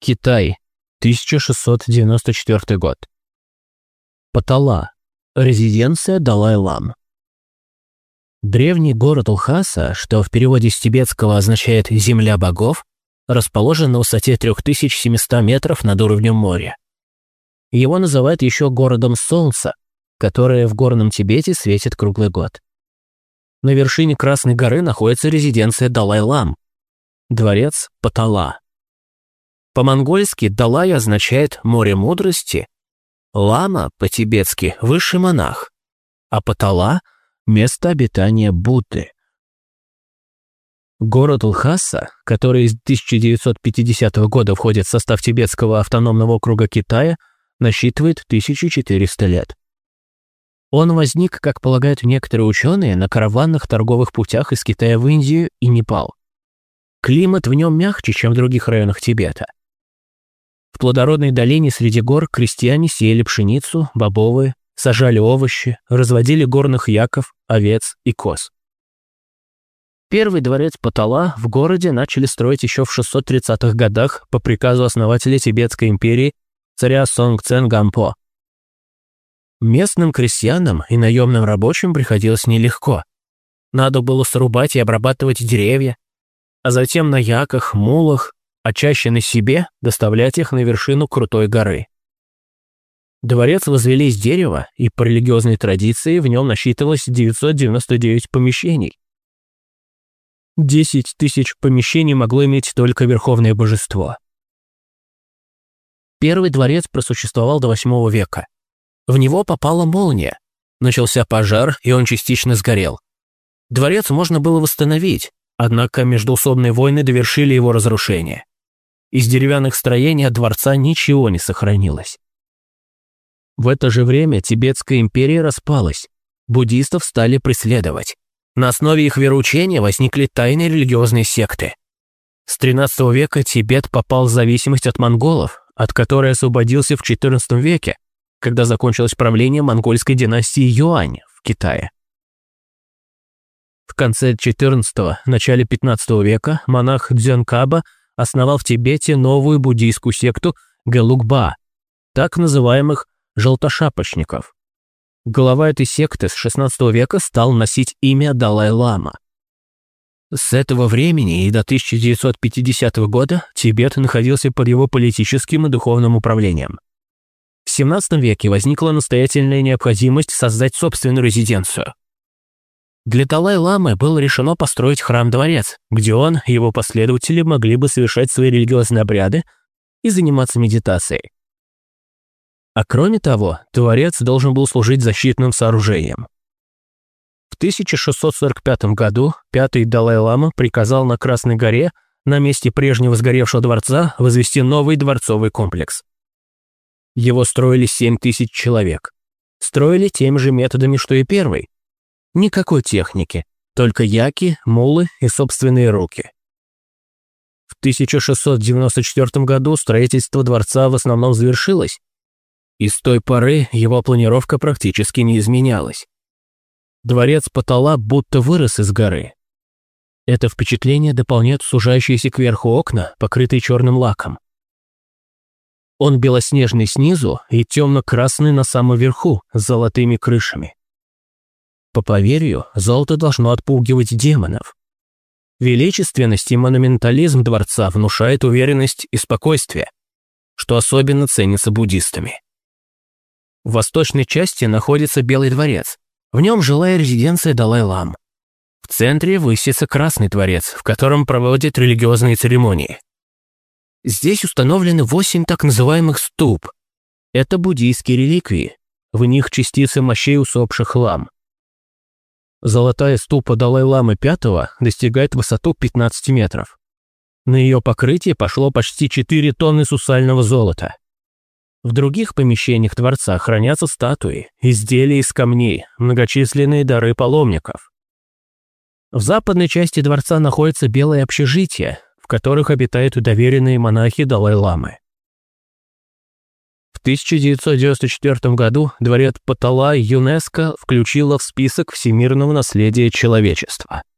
Китай, 1694 год. Патала. Резиденция Далай-Лам. Древний город Лхаса, что в переводе с тибетского означает «земля богов», расположен на высоте 3700 метров над уровнем моря. Его называют еще городом Солнца, которое в горном Тибете светит круглый год. На вершине Красной горы находится резиденция Далай-Лам, дворец Патала. По-монгольски Далай означает «море мудрости», Лама по-тибетски «высший монах», а Патала – место обитания Будды. Город Лхаса, который с 1950 года входит в состав тибетского автономного округа Китая, насчитывает 1400 лет. Он возник, как полагают некоторые ученые, на караванных торговых путях из Китая в Индию и Непал. Климат в нем мягче, чем в других районах Тибета. В плодородной долине среди гор крестьяне сеяли пшеницу, бобовые, сажали овощи, разводили горных яков, овец и коз. Первый дворец Патала в городе начали строить еще в 630-х годах по приказу основателя Тибетской империи царя Сонгцен Гампо. Местным крестьянам и наемным рабочим приходилось нелегко. Надо было срубать и обрабатывать деревья, а затем на яках, мулах а чаще на себе доставлять их на вершину крутой горы. Дворец возвели из дерева, и по религиозной традиции в нем насчитывалось 999 помещений. 10 тысяч помещений могло иметь только Верховное Божество. Первый дворец просуществовал до 8 века. В него попала молния. Начался пожар, и он частично сгорел. Дворец можно было восстановить, однако междоусобные войны довершили его разрушение. Из деревянных строений от дворца ничего не сохранилось. В это же время Тибетская империя распалась. Буддистов стали преследовать. На основе их вероучения возникли тайные религиозные секты. С XIII века Тибет попал в зависимость от монголов, от которой освободился в XIV веке, когда закончилось правление монгольской династии Юань в Китае. В конце XIV – начале XV века монах Дзянкаба основал в Тибете новую буддийскую секту Гэлукба, так называемых «желтошапочников». Глава этой секты с XVI века стал носить имя Далай-Лама. С этого времени и до 1950 года Тибет находился под его политическим и духовным управлением. В XVII веке возникла настоятельная необходимость создать собственную резиденцию – для Далай-ламы было решено построить храм-дворец, где он и его последователи могли бы совершать свои религиозные обряды и заниматься медитацией. А кроме того, дворец должен был служить защитным сооружением. В 1645 году пятый Далай-лама приказал на Красной горе на месте прежнего сгоревшего дворца возвести новый дворцовый комплекс. Его строили 7 тысяч человек. Строили теми же методами, что и первый – Никакой техники, только яки, мулы и собственные руки. В 1694 году строительство дворца в основном завершилось, и с той поры его планировка практически не изменялась. Дворец Патала будто вырос из горы. Это впечатление дополняют сужающиеся кверху окна, покрытые черным лаком. Он белоснежный снизу и темно-красный на самом верху, с золотыми крышами. По поверью, золото должно отпугивать демонов. Величественность и монументализм дворца внушает уверенность и спокойствие, что особенно ценится буддистами. В восточной части находится Белый дворец. В нем жилая резиденция Далай-Лам. В центре высится Красный дворец, в котором проводят религиозные церемонии. Здесь установлены восемь так называемых ступ. Это буддийские реликвии. В них частицы мощей усопших лам. Золотая ступа Далай-ламы V достигает высоту 15 метров. На ее покрытие пошло почти 4 тонны сусального золота. В других помещениях дворца хранятся статуи, изделия из камней, многочисленные дары паломников. В западной части дворца находятся белые общежития, в которых обитают доверенные монахи Далай-ламы. В 1994 году дворец Патала ЮНЕСКО включила в список всемирного наследия человечества –